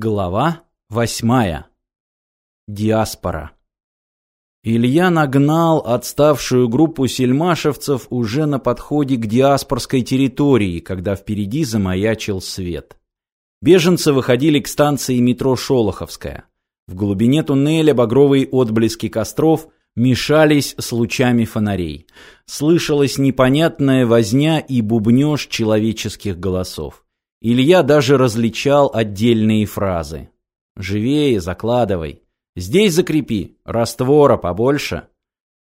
Глава восьмая. Диаспора. Илья нагнал отставшую группу сельмашевцев уже на подходе к диаспорской территории, когда впереди замаячил свет. Беженцы выходили к станции метро Шолоховская. В глубине туннеля багровые отблески костров мешались с лучами фонарей. Слышалась непонятная возня и бубнёж человеческих голосов. Илья даже различал отдельные фразы. «Живее, закладывай. Здесь закрепи. Раствора побольше».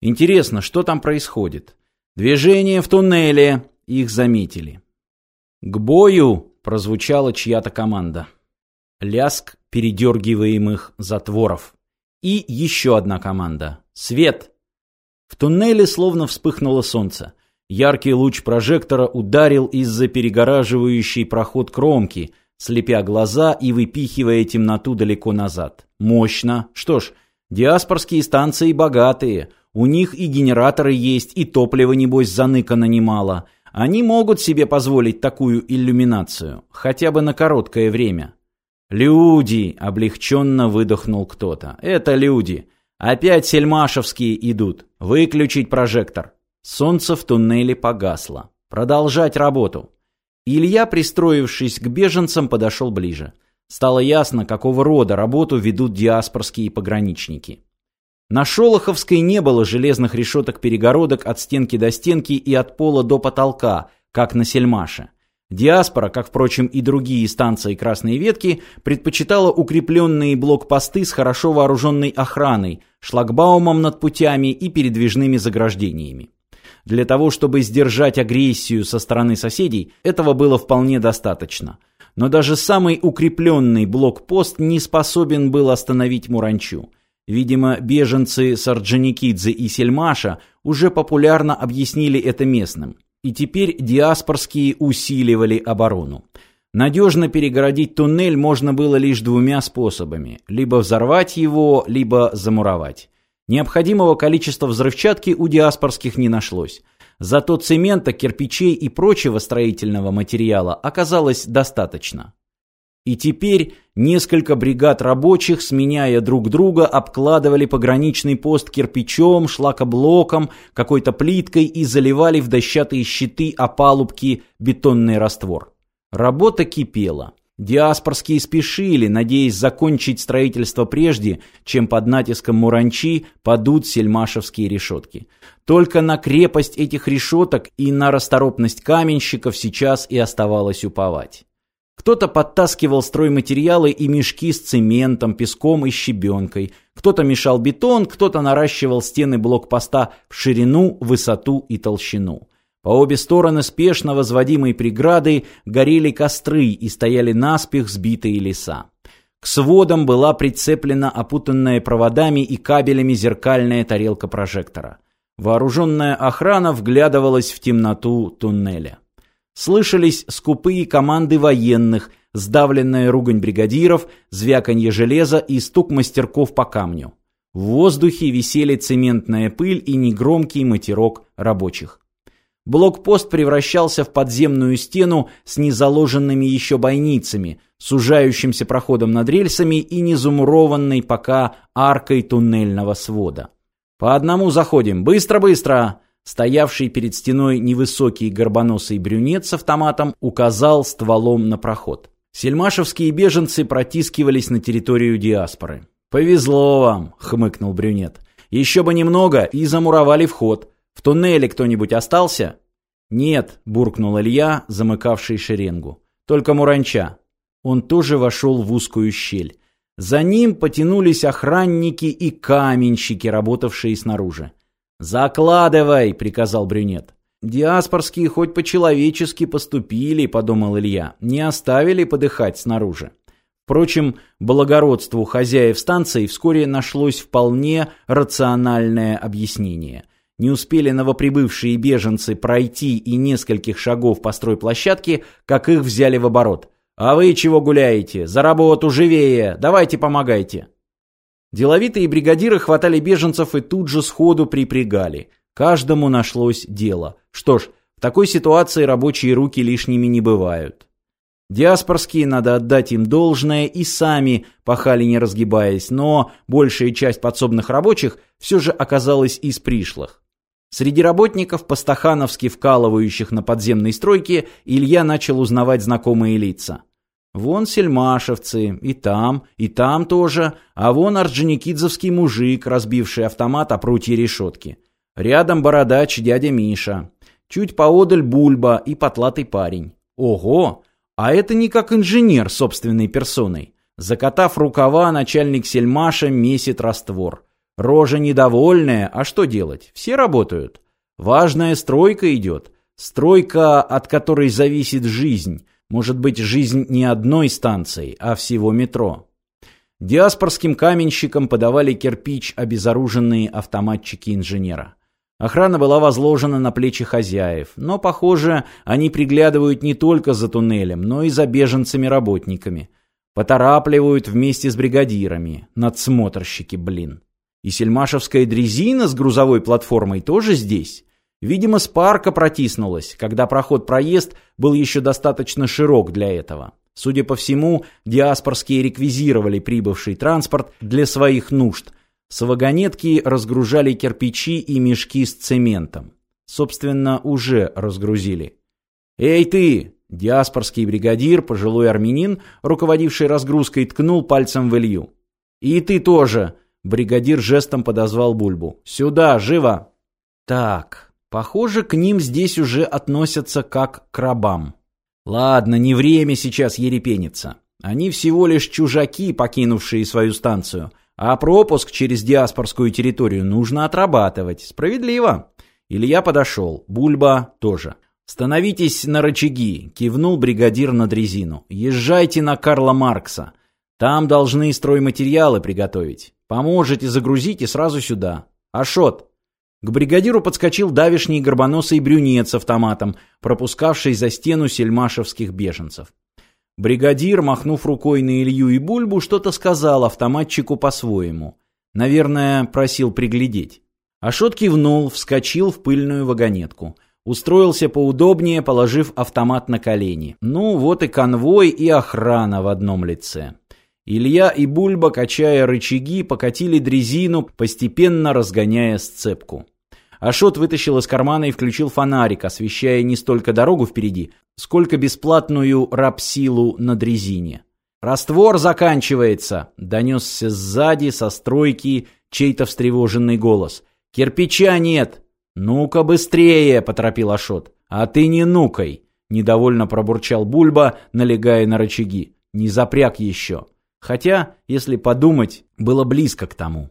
Интересно, что там происходит? Движение в туннеле. Их заметили. «К бою!» – прозвучала чья-то команда. Ляск передергиваемых затворов. И еще одна команда. «Свет!» В туннеле словно вспыхнуло солнце. Яркий луч прожектора ударил из-за перегораживающей проход кромки, слепя глаза и выпихивая темноту далеко назад. Мощно. Что ж, диаспорские станции богатые. У них и генераторы есть, и топлива, небось, заныкано немало. Они могут себе позволить такую иллюминацию, хотя бы на короткое время. «Люди!» — облегченно выдохнул кто-то. «Это люди! Опять сельмашевские идут! Выключить прожектор!» Солнце в туннеле погасло. Продолжать работу. Илья, пристроившись к беженцам, подошел ближе. Стало ясно, какого рода работу ведут диаспорские пограничники. На Шолоховской не было железных решеток-перегородок от стенки до стенки и от пола до потолка, как на Сельмаше. Диаспора, как, впрочем, и другие станции Красной Ветки, предпочитала укрепленные блокпосты с хорошо вооруженной охраной, шлагбаумом над путями и передвижными заграждениями. Для того, чтобы сдержать агрессию со стороны соседей, этого было вполне достаточно. Но даже самый укрепленный блокпост не способен был остановить Муранчу. Видимо, беженцы Сарджаникидзе и Сельмаша уже популярно объяснили это местным. И теперь диаспорские усиливали оборону. Надежно перегородить туннель можно было лишь двумя способами. Либо взорвать его, либо замуровать. Необходимого количества взрывчатки у диаспорских не нашлось. Зато цемента, кирпичей и прочего строительного материала оказалось достаточно. И теперь несколько бригад рабочих, сменяя друг друга, обкладывали пограничный пост кирпичом, шлакоблоком, какой-то плиткой и заливали в дощатые щиты опалубки бетонный раствор. Работа кипела. Диаспорские спешили, надеясь закончить строительство прежде, чем под натиском Муранчи падут сельмашевские решетки. Только на крепость этих решеток и на расторопность каменщиков сейчас и оставалось уповать. Кто-то подтаскивал стройматериалы и мешки с цементом, песком и щебенкой. Кто-то мешал бетон, кто-то наращивал стены блокпоста в ширину, высоту и толщину. По обе стороны спешно возводимой преграды горели костры и стояли наспех сбитые леса. К сводам была прицеплена опутанная проводами и кабелями зеркальная тарелка прожектора. Вооруженная охрана вглядывалась в темноту туннеля. Слышались скупые команды военных, сдавленная ругань бригадиров, звяканье железа и стук мастерков по камню. В воздухе висели цементная пыль и негромкий матерок рабочих. Блокпост превращался в подземную стену с незаложенными еще бойницами, сужающимся проходом над рельсами и незамурованной пока аркой туннельного свода. «По одному заходим! Быстро-быстро!» Стоявший перед стеной невысокий горбоносый брюнет с автоматом указал стволом на проход. Сельмашевские беженцы протискивались на территорию диаспоры. «Повезло вам!» — хмыкнул брюнет. «Еще бы немного, и замуровали вход. В туннеле кто-нибудь остался?» «Нет», — буркнул Илья, замыкавший шеренгу. «Только Муранча». Он тоже вошел в узкую щель. За ним потянулись охранники и каменщики, работавшие снаружи. «Закладывай!» — приказал брюнет. «Диаспорские хоть по-человечески поступили», — подумал Илья, — «не оставили подыхать снаружи». Впрочем, благородству хозяев станции вскоре нашлось вполне рациональное объяснение — не успели новоприбывшие беженцы пройти и нескольких шагов по стройплощадке, как их взяли в оборот. «А вы чего гуляете? За работу живее! Давайте помогайте!» Деловитые бригадиры хватали беженцев и тут же сходу припрягали. Каждому нашлось дело. Что ж, в такой ситуации рабочие руки лишними не бывают. Диаспорские, надо отдать им должное, и сами пахали не разгибаясь, но большая часть подсобных рабочих все же оказалась из пришлых. Среди работников, постахановски вкалывающих на подземной стройке, Илья начал узнавать знакомые лица. Вон сельмашевцы, и там, и там тоже, а вон орджоникидзовский мужик, разбивший автомат о прутье решетки. Рядом бородач дядя Миша. Чуть поодаль бульба и потлатый парень. Ого! А это не как инженер собственной персоной. Закатав рукава, начальник сельмаша месит раствор. Рожа недовольная, а что делать? Все работают. Важная стройка идет. Стройка, от которой зависит жизнь. Может быть, жизнь не одной станции, а всего метро. Диаспорским каменщикам подавали кирпич обезоруженные автоматчики инженера. Охрана была возложена на плечи хозяев, но, похоже, они приглядывают не только за туннелем, но и за беженцами-работниками. Поторапливают вместе с бригадирами. Надсмотрщики, блин. И сельмашевская дрезина с грузовой платформой тоже здесь. Видимо, с парка протиснулась, когда проход-проезд был еще достаточно широк для этого. Судя по всему, диаспорские реквизировали прибывший транспорт для своих нужд. С вагонетки разгружали кирпичи и мешки с цементом. Собственно, уже разгрузили. «Эй ты!» Диаспорский бригадир, пожилой армянин, руководивший разгрузкой, ткнул пальцем в Илью. «И ты тоже!» Бригадир жестом подозвал Бульбу. «Сюда, живо!» «Так, Похоже, к ним здесь уже относятся как к рабам. Ладно, не время сейчас ерепениться. Они всего лишь чужаки, покинувшие свою станцию. А пропуск через диаспорскую территорию нужно отрабатывать. Справедливо. Илья подошел. Бульба тоже. «Становитесь на рычаги», — кивнул бригадир на дрезину. «Езжайте на Карла Маркса. Там должны стройматериалы приготовить. Поможете загрузить и сразу сюда. Ашот, к бригадиру подскочил давишний горбоносый брюнет с автоматом, пропускавший за стену сельмашевских беженцев. Бригадир, махнув рукой на Илью и Бульбу, что-то сказал автоматчику по-своему. Наверное, просил приглядеть. Ашот кивнул, вскочил в пыльную вагонетку. Устроился поудобнее, положив автомат на колени. Ну, вот и конвой, и охрана в одном лице. Илья и Бульба, качая рычаги, покатили дрезину, постепенно разгоняя сцепку. Ашот вытащил из кармана и включил фонарик, освещая не столько дорогу впереди, сколько бесплатную рабсилу на дрезине. «Раствор заканчивается!» — донесся сзади со стройки чей-то встревоженный голос. «Кирпича нет!» «Ну-ка быстрее!» — поторопил Ашот. «А ты не нукай!» — недовольно пробурчал Бульба, налегая на рычаги. «Не запряг еще!» Хотя, если подумать, было близко к тому.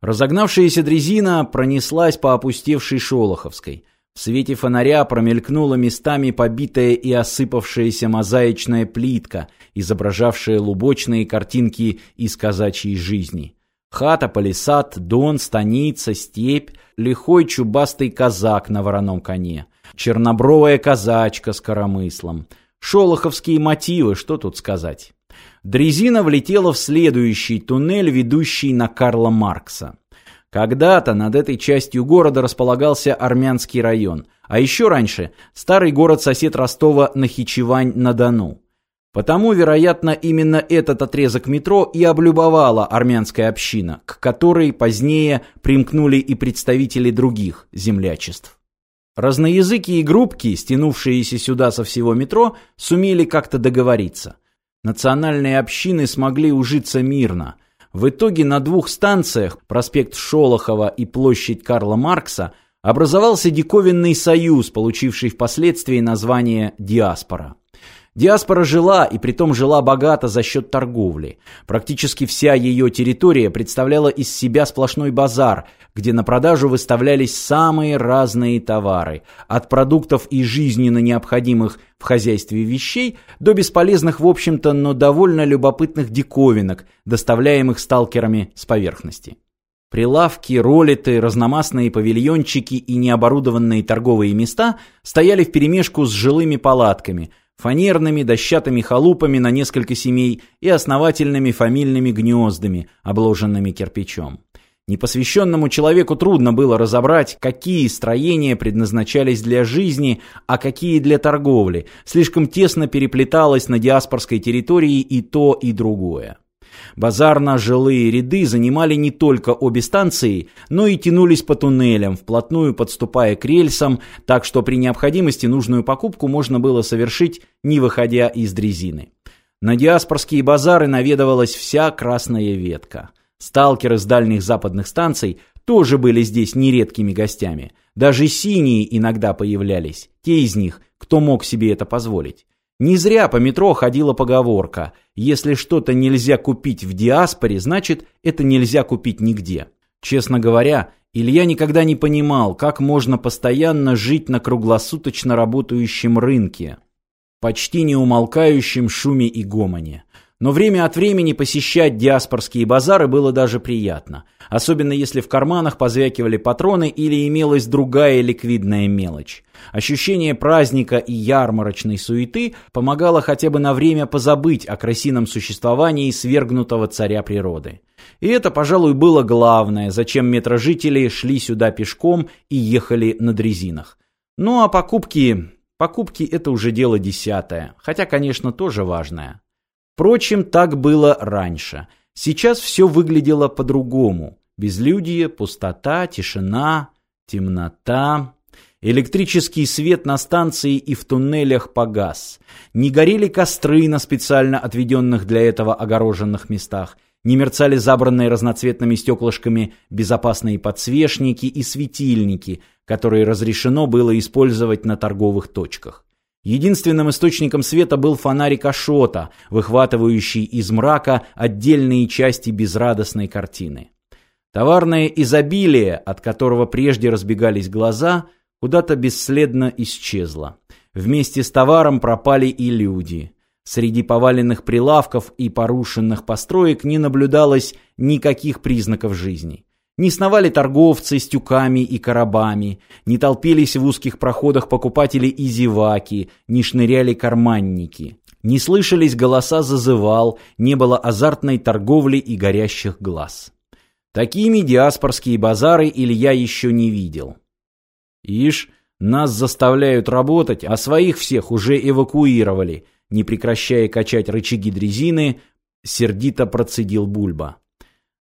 Разогнавшаяся дрезина пронеслась по опустевшей Шолоховской. В свете фонаря промелькнула местами побитая и осыпавшаяся мозаичная плитка, изображавшая лубочные картинки из казачьей жизни. Хата, палисад, дон, станица, степь, лихой чубастый казак на вороном коне, чернобровая казачка с коромыслом. Шолоховские мотивы, что тут сказать. Дрезина влетела в следующий туннель, ведущий на Карла Маркса. Когда-то над этой частью города располагался армянский район, а еще раньше старый город-сосед Ростова Нахичевань-на-Дону. Потому, вероятно, именно этот отрезок метро и облюбовала армянская община, к которой позднее примкнули и представители других землячеств. Разноязыкие группки, стянувшиеся сюда со всего метро, сумели как-то договориться. Национальные общины смогли ужиться мирно. В итоге на двух станциях, проспект Шолохова и площадь Карла Маркса, образовался диковинный союз, получивший впоследствии название «Диаспора». Диаспора жила, и притом жила богато за счет торговли. Практически вся ее территория представляла из себя сплошной базар, где на продажу выставлялись самые разные товары, от продуктов и жизненно необходимых в хозяйстве вещей до бесполезных, в общем-то, но довольно любопытных диковинок, доставляемых сталкерами с поверхности. Прилавки, ролиты, разномастные павильончики и необорудованные торговые места стояли вперемешку с жилыми палатками – фанерными дощатыми халупами на несколько семей и основательными фамильными гнездами, обложенными кирпичом. Непосвященному человеку трудно было разобрать, какие строения предназначались для жизни, а какие для торговли. Слишком тесно переплеталось на диаспорской территории и то, и другое. Базарно-жилые ряды занимали не только обе станции, но и тянулись по туннелям, вплотную подступая к рельсам, так что при необходимости нужную покупку можно было совершить, не выходя из дрезины. На диаспорские базары наведывалась вся красная ветка. Сталкеры с дальних западных станций тоже были здесь нередкими гостями. Даже синие иногда появлялись, те из них, кто мог себе это позволить. Не зря по метро ходила поговорка «Если что-то нельзя купить в диаспоре, значит, это нельзя купить нигде». Честно говоря, Илья никогда не понимал, как можно постоянно жить на круглосуточно работающем рынке, почти не умолкающем шуме и гомоне. Но время от времени посещать диаспорские базары было даже приятно, особенно если в карманах позвякивали патроны или имелась другая ликвидная мелочь. Ощущение праздника и ярмарочной суеты помогало хотя бы на время позабыть о крысином существовании свергнутого царя природы. И это, пожалуй, было главное, зачем метрожители шли сюда пешком и ехали на дрезинах. Ну а покупки... Покупки – это уже дело десятое, хотя, конечно, тоже важное. Впрочем, так было раньше. Сейчас все выглядело по-другому. Безлюдье, пустота, тишина, темнота. Электрический свет на станции и в туннелях погас. Не горели костры на специально отведенных для этого огороженных местах. Не мерцали забранные разноцветными стеклышками безопасные подсвечники и светильники, которые разрешено было использовать на торговых точках. Единственным источником света был фонарик Ашота, выхватывающий из мрака отдельные части безрадостной картины. Товарное изобилие, от которого прежде разбегались глаза, куда-то бесследно исчезло. Вместе с товаром пропали и люди. Среди поваленных прилавков и порушенных построек не наблюдалось никаких признаков жизни. Не сновали торговцы с тюками и коробами, не толпились в узких проходах покупатели и зеваки, не шныряли карманники. Не слышались голоса зазывал, не было азартной торговли и горящих глаз. Такими диаспорские базары Илья еще не видел. Ишь, нас заставляют работать, а своих всех уже эвакуировали, не прекращая качать рычаги дрезины, сердито процедил Бульба.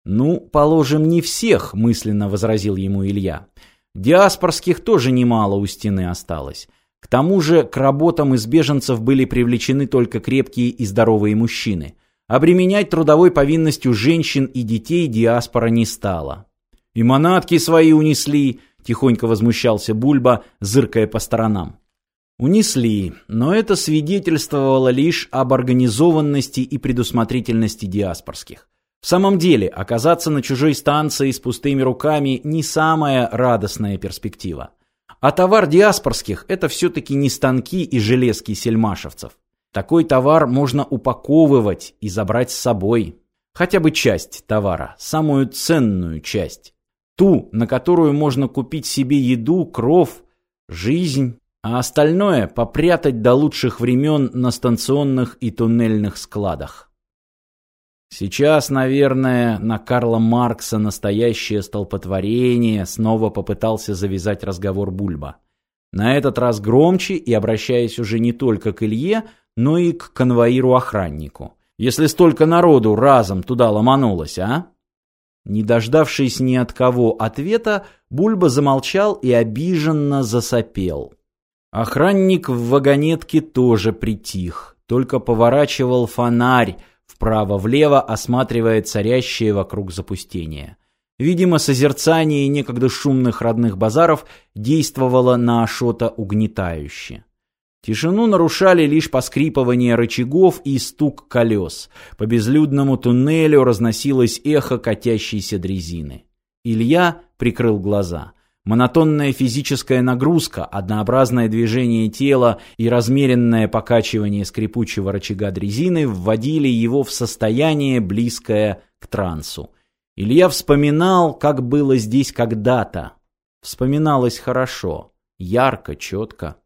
«Ну, положим, не всех», — мысленно возразил ему Илья. «Диаспорских тоже немало у стены осталось. К тому же к работам из беженцев были привлечены только крепкие и здоровые мужчины. Обременять трудовой повинностью женщин и детей диаспора не стала». «И манатки свои унесли», — тихонько возмущался Бульба, зыркая по сторонам. Унесли, но это свидетельствовало лишь об организованности и предусмотрительности диаспорских. В самом деле, оказаться на чужой станции с пустыми руками не самая радостная перспектива. А товар диаспорских – это все-таки не станки и железки сельмашевцев. Такой товар можно упаковывать и забрать с собой. Хотя бы часть товара, самую ценную часть. Ту, на которую можно купить себе еду, кров, жизнь, а остальное попрятать до лучших времен на станционных и туннельных складах. Сейчас, наверное, на Карла Маркса настоящее столпотворение снова попытался завязать разговор Бульба. На этот раз громче и обращаясь уже не только к Илье, но и к конвоиру-охраннику. Если столько народу разом туда ломанулось, а? Не дождавшись ни от кого ответа, Бульба замолчал и обиженно засопел. Охранник в вагонетке тоже притих, только поворачивал фонарь, вправо-влево, осматривая царящее вокруг запустение. Видимо, созерцание некогда шумных родных базаров действовало на Ашота угнетающе. Тишину нарушали лишь поскрипывание рычагов и стук колес. По безлюдному туннелю разносилось эхо катящейся дрезины. Илья прикрыл глаза. Монотонная физическая нагрузка, однообразное движение тела и размеренное покачивание скрипучего рычага дрезины вводили его в состояние, близкое к трансу. Илья вспоминал, как было здесь когда-то. Вспоминалось хорошо, ярко, четко.